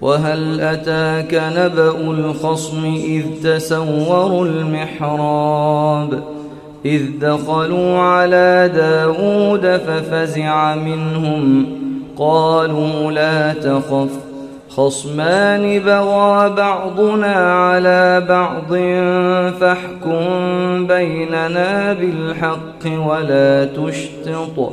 وهل أتاك نبأ الخصم إذ تسوروا المحراب إذ دخلوا على داود ففزع منهم قالوا لا تخف خصمان بغى بعضنا على بعض فاحكم بيننا بالحق ولا تشتط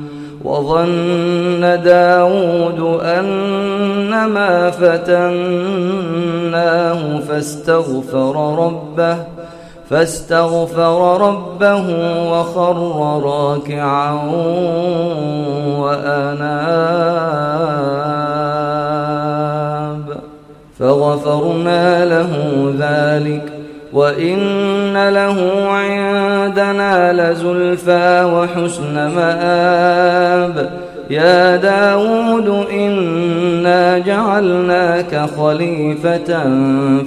وظن داود أنما فتناه فاستغفر ربه فاستغفر ربه وخر راكعا وأناب. فغفرنا له ذلك وإن له عندنا لزلفى وحسن مآب يا داود إنا جعلناك خليفة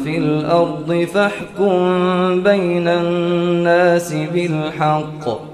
في الأرض فاحكم بين الناس بالحق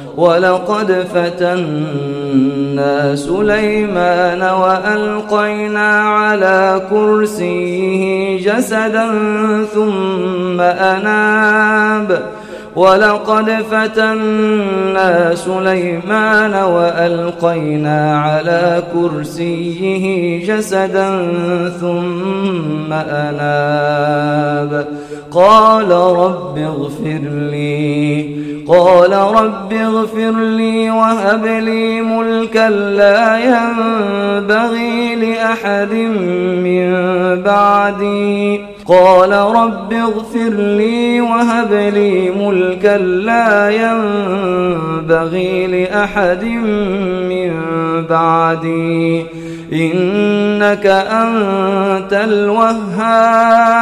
ولقد فتنا سليمان وألقينا على كرسيه جسدا ثم أناب. ولقد فتنا سليمان وألقينا على كرسيه جسدا ثم أناب. قال رب اغفر لي. قال رب اغفر لي وهب لي ملكا لا ينبغي لأحد من بعدي. قال رب اغفر لي وهب لي ملكا لا ينبغي لأحد من بعدي. إنك أنت الوهاب.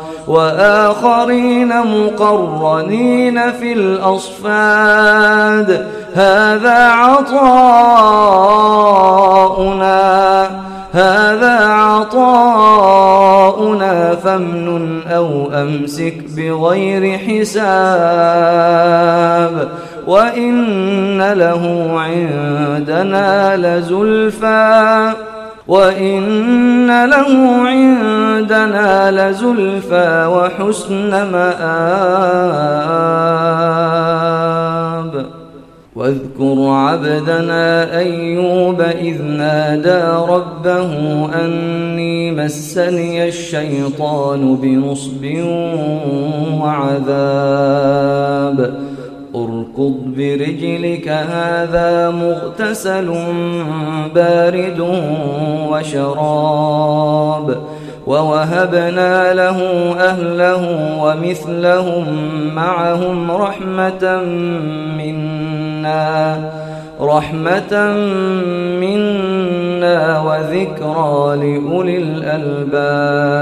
وآخرين مقرنين في الأصفاد. هذا عطاؤنا هذا عطاؤنا فامنن أو أمسك بغير حساب. وإن له عندنا لزلفى. وإن له عندنا لزلفى وحسن مآب واذكر عبدنا أيوب إذ نادى ربه أني مسني الشيطان بنصب وعذاب اركض برجلك هذا مغتسل بارد وشراب ووهبنا له أهله ومثلهم معهم رحمة منا رحمة منا وذكرى لأولي الألباب.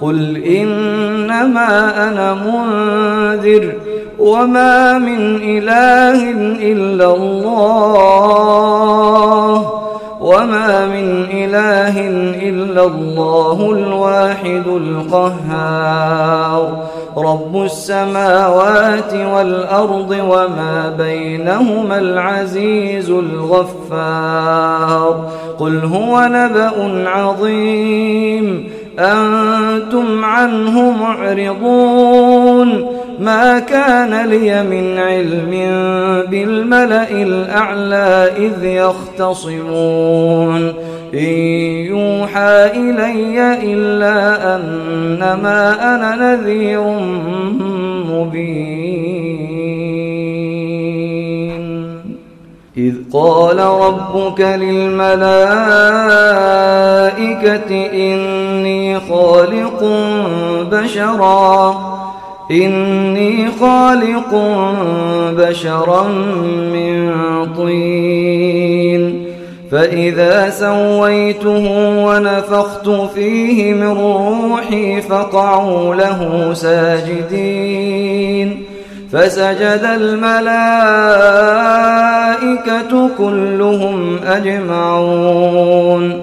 قل إنما أنا منذر وما من إله إلا الله وما من إله إلا الله الواحد القهار رب السماوات والأرض وما بينهما العزيز الغفار قل هو نبأ عظيم أنتم عنه معرضون. ما كان لي من علم بالملأ الأعلى إذ يختصمون. إن يوحى إلي إلا أنما أنا نذير مبين. إذ قال ربك للملائكة إني خالق بشرا. إني خالق بشرا من طين. فإذا سويته ونفخت فيه من روحي فقعوا له ساجدين. فسجد الملائكة كلهم أجمعون.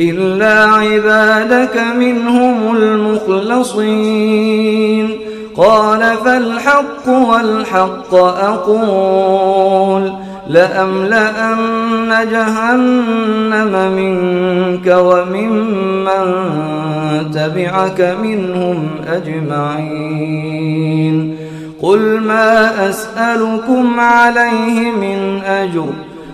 إلا عبادك منهم المخلصين. قال فالحق والحق أقول لأملأن جهنم منك وممن تبعك منهم أجمعين. قل ما أسألكم عليه من أجر